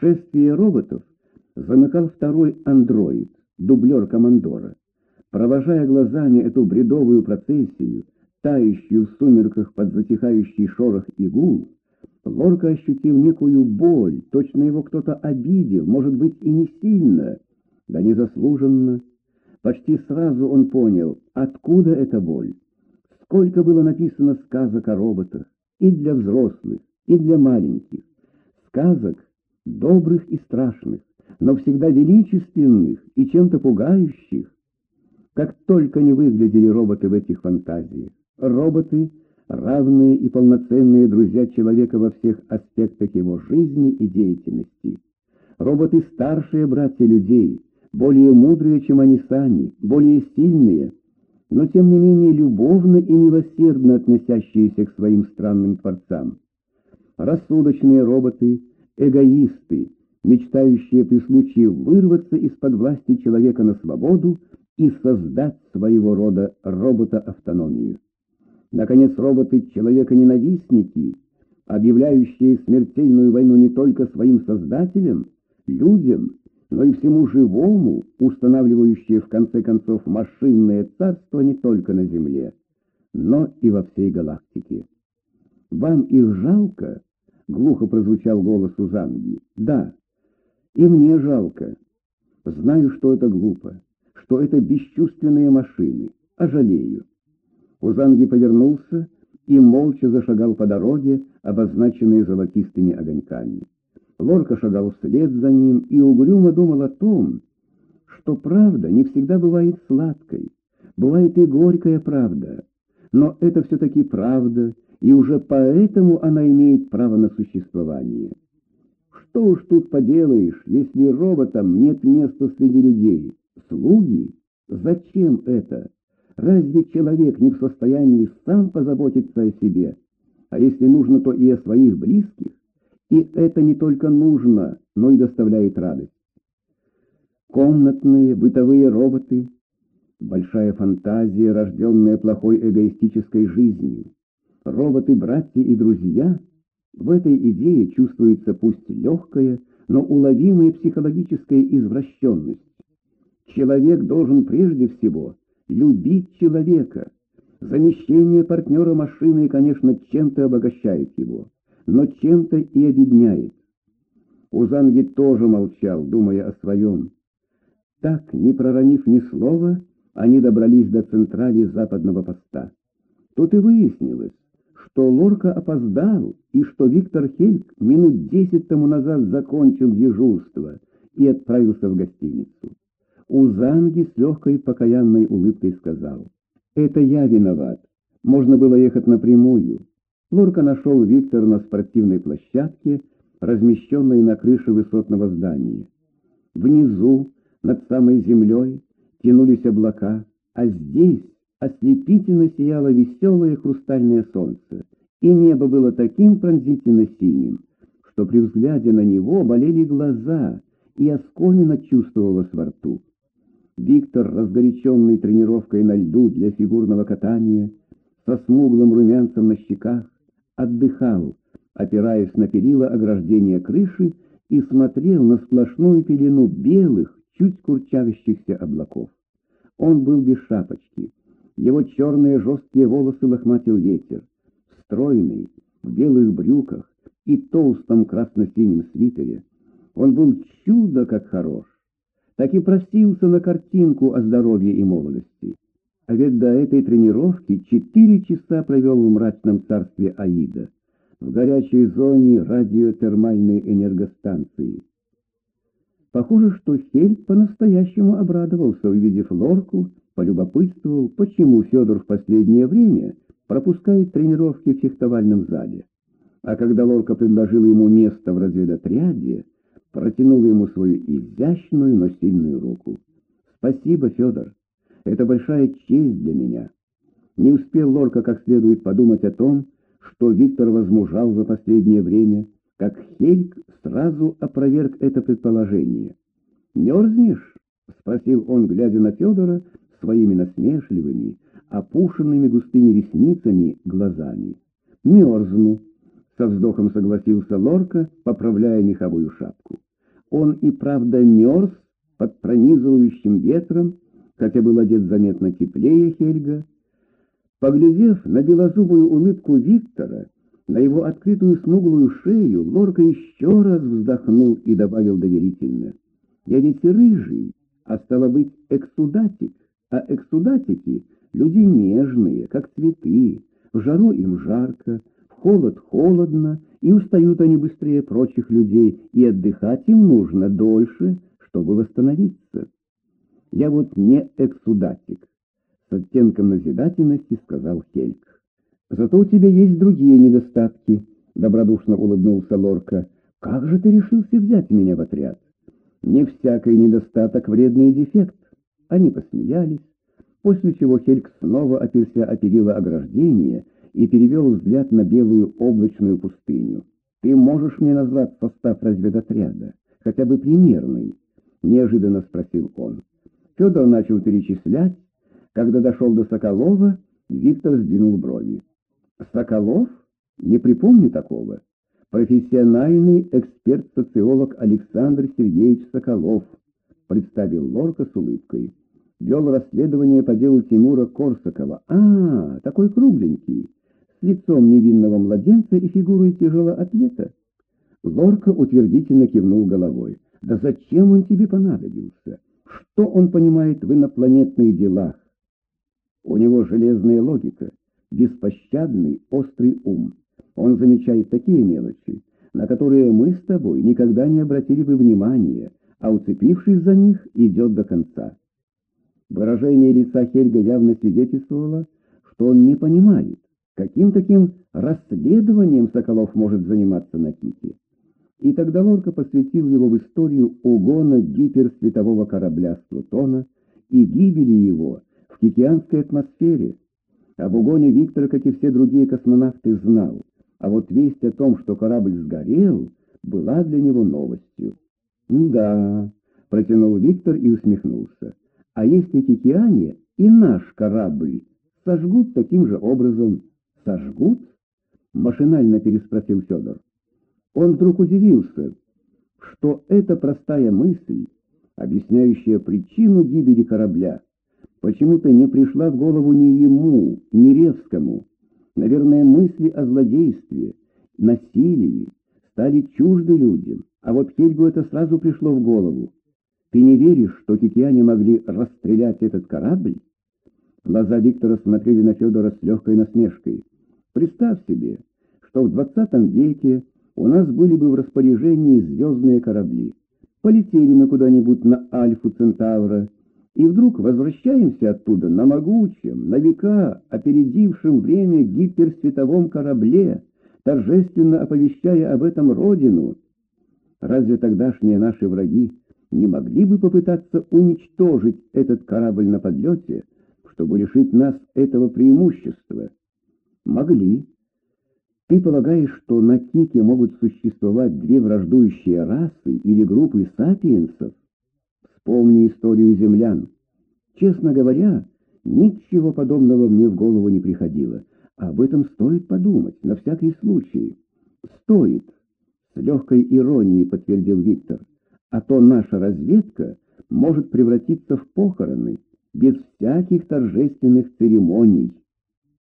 Шествие роботов замыкал второй андроид, дублер командора. Провожая глазами эту бредовую процессию, тающую в сумерках под затихающий шорох и гул, Лорка ощутил некую боль, точно его кто-то обидел, может быть, и не сильно, да незаслуженно. Почти сразу он понял, откуда эта боль. Сколько было написано сказок о роботах, и для взрослых, и для маленьких. Сказок добрых и страшных, но всегда величественных и чем-то пугающих. Как только не выглядели роботы в этих фантазиях. Роботы — равные и полноценные друзья человека во всех аспектах его жизни и деятельности. Роботы — старшие братья людей, более мудрые, чем они сами, более сильные, но тем не менее любовно и милосердно относящиеся к своим странным творцам. Рассудочные роботы — эгоисты, мечтающие при случае вырваться из-под власти человека на свободу и создать своего рода робота-автономию. Наконец, роботы — человека-ненавистники, объявляющие смертельную войну не только своим создателям, людям, но и всему живому, устанавливающие в конце концов машинное царство не только на Земле, но и во всей галактике. «Вам их жалко?» — глухо прозвучал голос Узанги. «Да, и мне жалко. Знаю, что это глупо, что это бесчувственные машины, а жалею. Узанги повернулся и молча зашагал по дороге, обозначенной золотистыми огоньками. Лорка шагал вслед за ним и угрюмо думал о том, что правда не всегда бывает сладкой, бывает и горькая правда, но это все-таки правда, и уже поэтому она имеет право на существование. Что уж тут поделаешь, если роботам нет места среди людей? Слуги? Зачем это? Разве человек не в состоянии сам позаботиться о себе? А если нужно, то и о своих близких. И это не только нужно, но и доставляет радость. Комнатные, бытовые роботы, большая фантазия, рожденная плохой эгоистической жизнью. Роботы-братья и друзья, в этой идее чувствуется пусть легкая, но уловимая психологическая извращенность. Человек должен прежде всего любить человека. Замещение партнера машины, конечно, чем-то обогащает его, но чем-то и обедняет. Узанги тоже молчал, думая о своем. Так, не проронив ни слова, они добрались до централи западного поста. Тут и выяснилось, что Лорка опоздал, и что Виктор Хельк минут десять тому назад закончил дежурство и отправился в гостиницу. Узанги с легкой покаянной улыбкой сказал, «Это я виноват. Можно было ехать напрямую». Лорка нашел Виктора на спортивной площадке, размещенной на крыше высотного здания. Внизу, над самой землей, тянулись облака, а здесь ослепительно сияло веселое хрустальное солнце, и небо было таким пронзительно синим, что при взгляде на него болели глаза, и оскомина чувствовалась во рту. Виктор, разгоряченный тренировкой на льду для фигурного катания, со смуглым румянцем на щеках, отдыхал, опираясь на перила ограждения крыши и смотрел на сплошную пелену белых, чуть курчавящихся облаков. Он был без шапочки. Его черные жесткие волосы лохматил ветер. Стройный, в белых брюках и толстом красно-синем свитере. Он был чудо как хорош так и просился на картинку о здоровье и молодости. А ведь до этой тренировки четыре часа провел в мрачном царстве Аида, в горячей зоне радиотермальной энергостанции. Похоже, что Хельд по-настоящему обрадовался, увидев Лорку, полюбопытствовал, почему Федор в последнее время пропускает тренировки в фехтовальном зале. А когда Лорка предложил ему место в разведотряде, протянул ему свою изящную, но сильную руку. «Спасибо, Федор. Это большая честь для меня». Не успел Лорка как следует подумать о том, что Виктор возмужал за последнее время, как Хельк сразу опроверг это предположение. «Мерзнешь?» — спросил он, глядя на Федора своими насмешливыми, опушенными густыми ресницами глазами. «Мерзну», — со вздохом согласился Лорка, поправляя меховую шапку. Он и правда мерз под пронизывающим ветром, хотя был одет заметно теплее Хельга. Поглядев на белозубую улыбку Виктора, на его открытую смуглую шею, Лорка еще раз вздохнул и добавил доверительно. «Я ведь рыжий, а стало быть, эксудатик, а эксудатики — люди нежные, как цветы, в жару им жарко, в холод холодно, и устают они быстрее прочих людей, и отдыхать им нужно дольше, чтобы восстановиться. Я вот не эксудатик, с оттенком назидательности сказал Хельк. Зато у тебя есть другие недостатки, добродушно улыбнулся Лорка. Как же ты решился взять меня в отряд? Не всякий недостаток вредный дефект. Они посмеялись, после чего Хельк снова оперся о перила ограждения и перевел взгляд на белую облачную пустыню. «Ты можешь мне назвать состав разведотряда? Хотя бы примерный?» — неожиданно спросил он. Федор начал перечислять. Когда дошел до Соколова, Виктор сдвинул брови. Соколов? Не припомню такого. Профессиональный эксперт-социолог Александр Сергеевич Соколов, представил Лорка с улыбкой. Вел расследование по делу Тимура Корсакова. А, такой кругленький, с лицом невинного младенца и фигурой тяжелоатлета. Лорка утвердительно кивнул головой. Да зачем он тебе понадобился? Что он понимает в инопланетных делах? У него железная логика беспощадный, острый ум. Он замечает такие мелочи, на которые мы с тобой никогда не обратили бы внимания, а уцепившись за них, идет до конца. Выражение лица Хельга явно свидетельствовало, что он не понимает, каким таким расследованием Соколов может заниматься на Ките. И тогда Лорка посвятил его в историю угона гиперсветового корабля с Плутона и гибели его в китианской атмосфере, об угоне Виктор, как и все другие космонавты, знал, а вот весть о том, что корабль сгорел, была для него новостью. «Да», — протянул Виктор и усмехнулся, «а если китиане и наш корабль сожгут таким же образом?» «Сожгут?» — машинально переспросил Федор. Он вдруг удивился, что эта простая мысль, объясняющая причину гибели корабля, почему-то не пришла в голову ни ему, ни Ревскому. Наверное, мысли о злодействе, насилии стали чужды людям, а вот Хельгу это сразу пришло в голову. Ты не веришь, что китяне могли расстрелять этот корабль? Глаза Виктора смотрели на Федора с легкой насмешкой. Представь себе, что в двадцатом веке у нас были бы в распоряжении звездные корабли. Полетели мы куда-нибудь на Альфу Центавра, и вдруг возвращаемся оттуда на могучем, на века опередившем время гиперсветовом корабле, торжественно оповещая об этом Родину. Разве тогдашние наши враги не могли бы попытаться уничтожить этот корабль на подлете, чтобы лишить нас этого преимущества? Могли. Ты полагаешь, что на Кике могут существовать две враждующие расы или группы сапиенсов? Вспомни историю землян. Честно говоря, ничего подобного мне в голову не приходило. Об этом стоит подумать, на всякий случай. Стоит, с легкой иронией подтвердил Виктор. А то наша разведка может превратиться в похороны, без всяких торжественных церемоний.